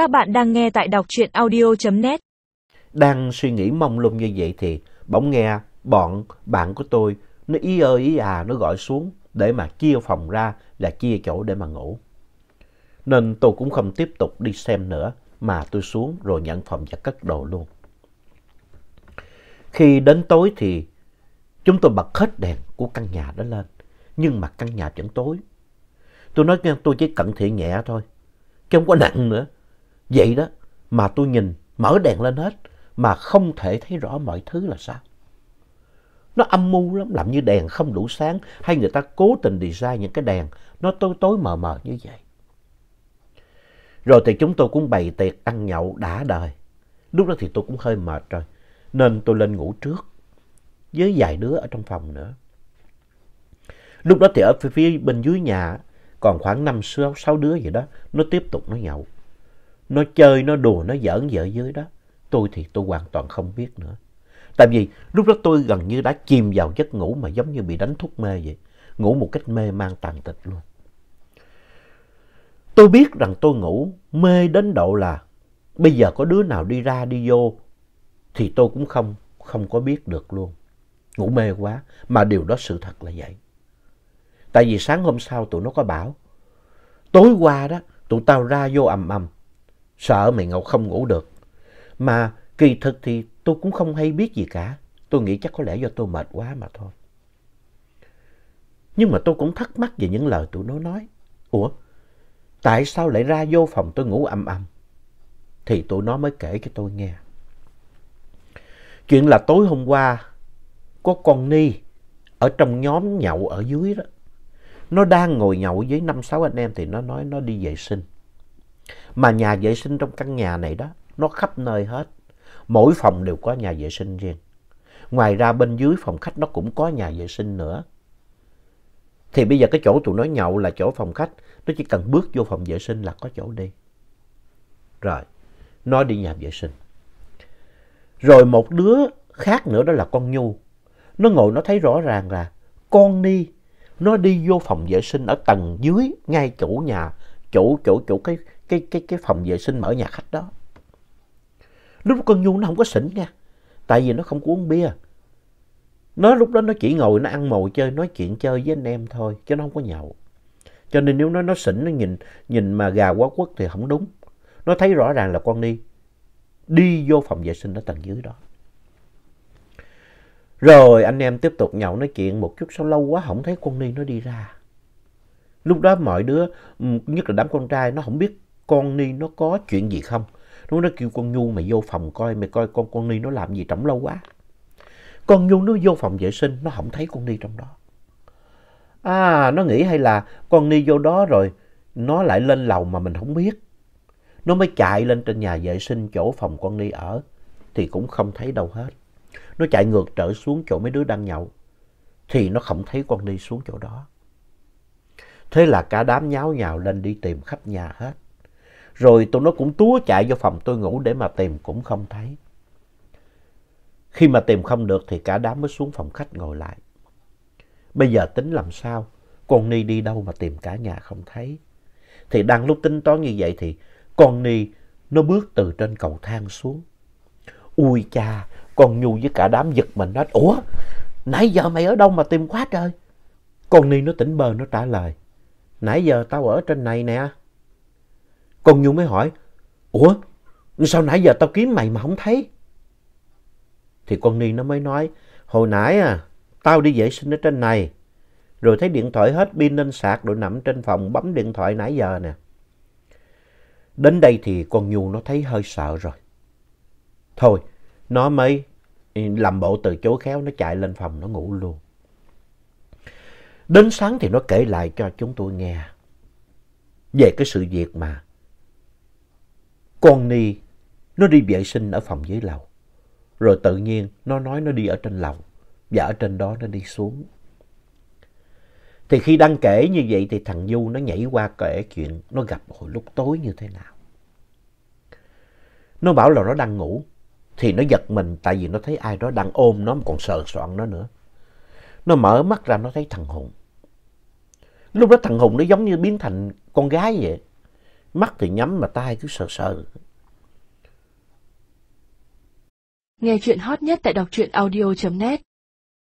Các bạn đang nghe tại đọc truyện audio.net. Đang suy nghĩ mông lung như vậy thì bỗng nghe bọn bạn của tôi, nó ý ơi ý à nó gọi xuống để mà chia phòng ra là chia chỗ để mà ngủ. Nên tôi cũng không tiếp tục đi xem nữa, mà tôi xuống rồi nhận phòng và cất đồ luôn. Khi đến tối thì chúng tôi bật hết đèn của căn nhà đó lên, nhưng mà căn nhà vẫn tối. Tôi nói nghe, tôi chỉ cận thị nhẹ thôi, chứ không có nặng nữa. Vậy đó mà tôi nhìn mở đèn lên hết mà không thể thấy rõ mọi thứ là sao. Nó âm mưu lắm, làm như đèn không đủ sáng hay người ta cố tình design những cái đèn nó tối tối mờ mờ như vậy. Rồi thì chúng tôi cũng bày tiệc ăn nhậu đã đời. Lúc đó thì tôi cũng hơi mệt rồi nên tôi lên ngủ trước với vài đứa ở trong phòng nữa. Lúc đó thì ở phía bên dưới nhà còn khoảng 5-6 đứa vậy đó, nó tiếp tục nó nhậu. Nó chơi, nó đùa, nó giỡn vợ dưới đó. Tôi thì tôi hoàn toàn không biết nữa. Tại vì lúc đó tôi gần như đã chìm vào giấc ngủ mà giống như bị đánh thuốc mê vậy. Ngủ một cách mê man tàn tịch luôn. Tôi biết rằng tôi ngủ mê đến độ là bây giờ có đứa nào đi ra đi vô thì tôi cũng không, không có biết được luôn. Ngủ mê quá, mà điều đó sự thật là vậy. Tại vì sáng hôm sau tụi nó có bảo, tối qua đó tụi tao ra vô ầm ầm, sợ mày Ngọc không ngủ được. Mà kỳ thực thì tôi cũng không hay biết gì cả. Tôi nghĩ chắc có lẽ do tôi mệt quá mà thôi. Nhưng mà tôi cũng thắc mắc về những lời tụi nó nói. Ủa, tại sao lại ra vô phòng tôi ngủ ầm ầm? Thì tụi nó mới kể cho tôi nghe. Chuyện là tối hôm qua có con Ni ở trong nhóm nhậu ở dưới đó. Nó đang ngồi nhậu với năm sáu anh em thì nó nói nó đi vệ sinh. Mà nhà vệ sinh trong căn nhà này đó, nó khắp nơi hết. Mỗi phòng đều có nhà vệ sinh riêng. Ngoài ra bên dưới phòng khách nó cũng có nhà vệ sinh nữa. Thì bây giờ cái chỗ tụi nó nhậu là chỗ phòng khách. Nó chỉ cần bước vô phòng vệ sinh là có chỗ đi. Rồi, nó đi nhà vệ sinh. Rồi một đứa khác nữa đó là con Nhu. Nó ngồi nó thấy rõ ràng là con Ni nó đi vô phòng vệ sinh ở tầng dưới ngay chỗ nhà chỗ chỗ chỗ cái cái cái cái phòng vệ sinh mở nhà khách đó. Lúc con Nhu nó không có xỉn nha. Tại vì nó không có uống bia. Nó lúc đó nó chỉ ngồi nó ăn mồi chơi, nói chuyện chơi với anh em thôi, chứ nó không có nhậu. Cho nên nếu nó nó xỉn, nó nhìn nhìn mà gà quá quất thì không đúng. Nó thấy rõ ràng là con đi đi vô phòng vệ sinh ở tầng dưới đó. Rồi anh em tiếp tục nhậu nói chuyện một chút sau lâu quá không thấy con Ni nó đi ra. Lúc đó mọi đứa, nhất là đám con trai, nó không biết con Ni nó có chuyện gì không. nó nó kêu con Nhu mày vô phòng coi, mày coi con con Ni nó làm gì trống lâu quá. Con Nhu nó vô phòng vệ sinh, nó không thấy con Ni trong đó. À, nó nghĩ hay là con Ni vô đó rồi, nó lại lên lầu mà mình không biết. Nó mới chạy lên trên nhà vệ sinh chỗ phòng con Ni ở, thì cũng không thấy đâu hết. Nó chạy ngược trở xuống chỗ mấy đứa đang nhậu, thì nó không thấy con Ni xuống chỗ đó. Thế là cả đám nháo nhào lên đi tìm khắp nhà hết. Rồi tụi nó cũng túa chạy vô phòng tôi ngủ để mà tìm cũng không thấy. Khi mà tìm không được thì cả đám mới xuống phòng khách ngồi lại. Bây giờ tính làm sao? Con Ni đi đâu mà tìm cả nhà không thấy? Thì đang lúc tính toán như vậy thì con Ni nó bước từ trên cầu thang xuống. Ui cha, con Nhu với cả đám giật mình nói, Ủa, nãy giờ mày ở đâu mà tìm quá trời? Con Ni nó tỉnh bơ nó trả lời, Nãy giờ tao ở trên này nè. Con Nhung mới hỏi, Ủa, sao nãy giờ tao kiếm mày mà không thấy? Thì con Ni nó mới nói, Hồi nãy à, tao đi vệ sinh ở trên này, rồi thấy điện thoại hết pin lên sạc rồi nằm trên phòng bấm điện thoại nãy giờ nè. Đến đây thì con Nhu nó thấy hơi sợ rồi. Thôi, nó mới ừ, làm bộ từ chối khéo, nó chạy lên phòng nó ngủ luôn. Đến sáng thì nó kể lại cho chúng tôi nghe về cái sự việc mà con Ni, nó đi vệ sinh ở phòng dưới lầu. Rồi tự nhiên nó nói nó đi ở trên lầu, và ở trên đó nó đi xuống. Thì khi đăng kể như vậy thì thằng Du nó nhảy qua kể chuyện nó gặp hồi lúc tối như thế nào. Nó bảo là nó đang ngủ, thì nó giật mình tại vì nó thấy ai đó đang ôm nó còn sờ soạn nó nữa. Nó mở mắt ra nó thấy thằng Hùng. Lúc đó thằng Hùng nó giống như biến thành con gái vậy. Mắt thì nhắm mà tai cứ sờ sờ. Nghe chuyện hot nhất tại đọc truyện audio.net